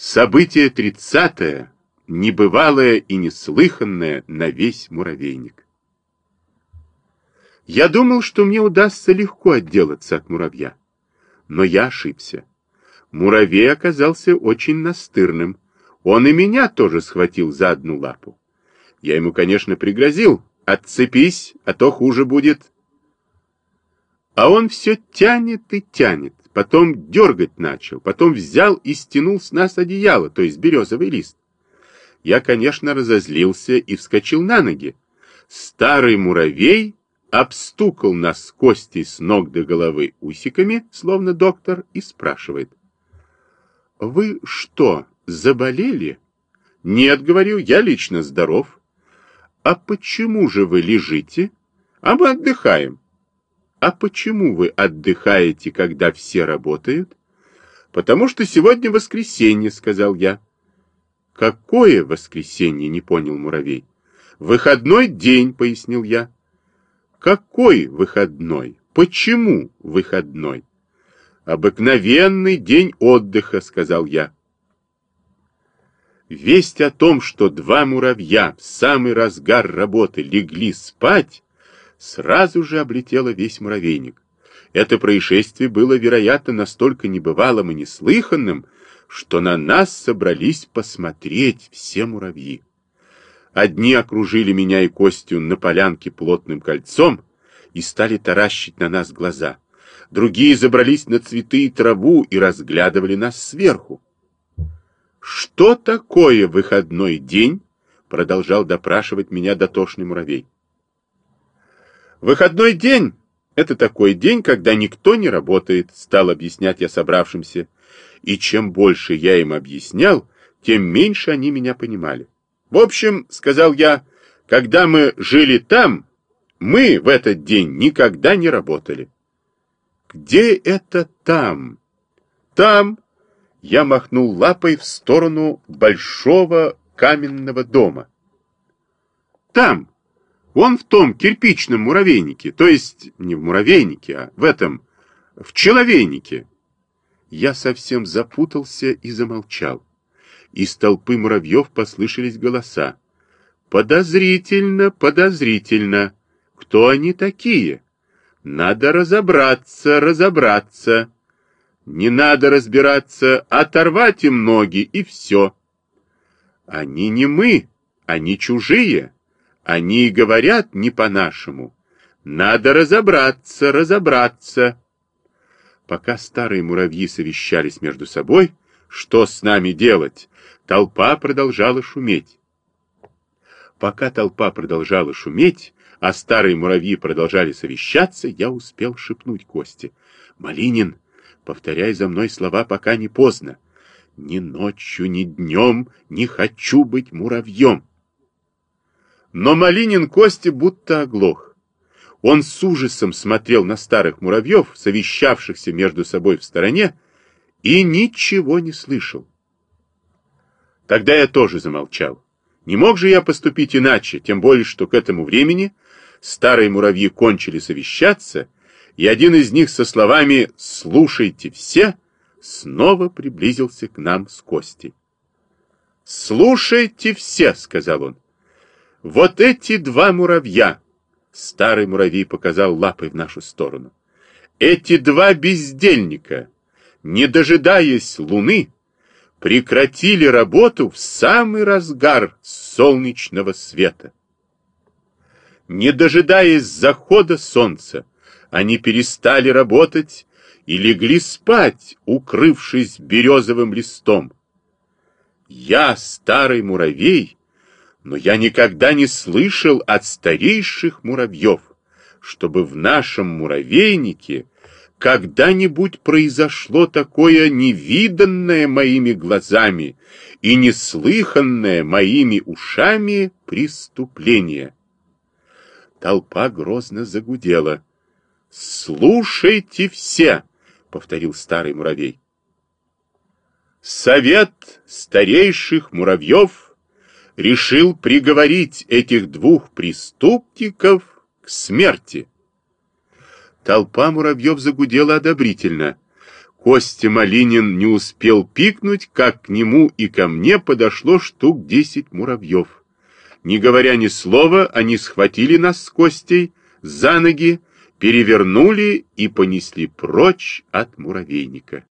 Событие тридцатое, небывалое и неслыханное на весь муравейник. Я думал, что мне удастся легко отделаться от муравья. Но я ошибся. Муравей оказался очень настырным. Он и меня тоже схватил за одну лапу. Я ему, конечно, пригрозил. Отцепись, а то хуже будет. А он все тянет и тянет. Потом дергать начал. Потом взял и стянул с нас одеяло, то есть березовый лист. Я, конечно, разозлился и вскочил на ноги. Старый муравей обстукал нас кости с ног до головы усиками, словно доктор, и спрашивает. «Вы что, заболели?» «Нет, — говорю, — я лично здоров». «А почему же вы лежите?» «А мы отдыхаем». «А почему вы отдыхаете, когда все работают?» «Потому что сегодня воскресенье», — сказал я. «Какое воскресенье?» — не понял муравей. «Выходной день», — пояснил я. Какой выходной? Почему выходной? Обыкновенный день отдыха, сказал я. Весть о том, что два муравья в самый разгар работы легли спать, сразу же облетела весь муравейник. Это происшествие было, вероятно, настолько небывалым и неслыханным, что на нас собрались посмотреть все муравьи. Одни окружили меня и Костю на полянке плотным кольцом и стали таращить на нас глаза. Другие забрались на цветы и траву и разглядывали нас сверху. «Что такое выходной день?» — продолжал допрашивать меня дотошный муравей. «Выходной день — это такой день, когда никто не работает», — стал объяснять я собравшимся. И чем больше я им объяснял, тем меньше они меня понимали. В общем, сказал я, когда мы жили там, мы в этот день никогда не работали. Где это там? Там я махнул лапой в сторону большого каменного дома. Там, вон в том кирпичном муравейнике, то есть не в муравейнике, а в этом, в человейнике. Я совсем запутался и замолчал. Из толпы муравьев послышались голоса. «Подозрительно, подозрительно! Кто они такие? Надо разобраться, разобраться! Не надо разбираться, оторвать им ноги, и все!» «Они не мы, они чужие, они говорят не по-нашему. Надо разобраться, разобраться!» Пока старые муравьи совещались между собой, что с нами делать, толпа продолжала шуметь. Пока толпа продолжала шуметь, а старые муравьи продолжали совещаться, я успел шепнуть Косте. «Малинин, повторяй за мной слова, пока не поздно. Ни ночью, ни днем не хочу быть муравьем». Но Малинин Косте будто оглох. Он с ужасом смотрел на старых муравьев, совещавшихся между собой в стороне, и ничего не слышал. Тогда я тоже замолчал. Не мог же я поступить иначе, тем более, что к этому времени старые муравьи кончили совещаться, и один из них со словами «слушайте все» снова приблизился к нам с Костей. «Слушайте все», — сказал он. «Вот эти два муравья», — старый муравей показал лапой в нашу сторону, «эти два бездельника» не дожидаясь луны, прекратили работу в самый разгар солнечного света. Не дожидаясь захода солнца, они перестали работать и легли спать, укрывшись березовым листом. Я старый муравей, но я никогда не слышал от старейших муравьев, чтобы в нашем муравейнике когда-нибудь произошло такое невиданное моими глазами и неслыханное моими ушами преступление. Толпа грозно загудела. «Слушайте все!» — повторил старый муравей. Совет старейших муравьев решил приговорить этих двух преступников к смерти. Толпа муравьев загудела одобрительно. Костя Малинин не успел пикнуть, как к нему и ко мне подошло штук десять муравьев. Не говоря ни слова, они схватили нас с Костей за ноги, перевернули и понесли прочь от муравейника.